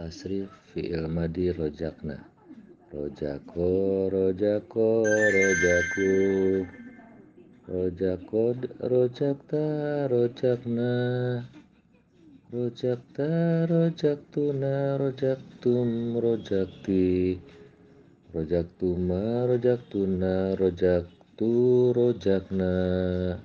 Tasrif fi'il madi rojakna. Rojako, rojako, rojaku. Rojakod, rojakta, rojakna. Rojakta, rojaktuna, rojaktum, rojakti. Rojaktuma, rojaktuna, rojaktu, rojakna.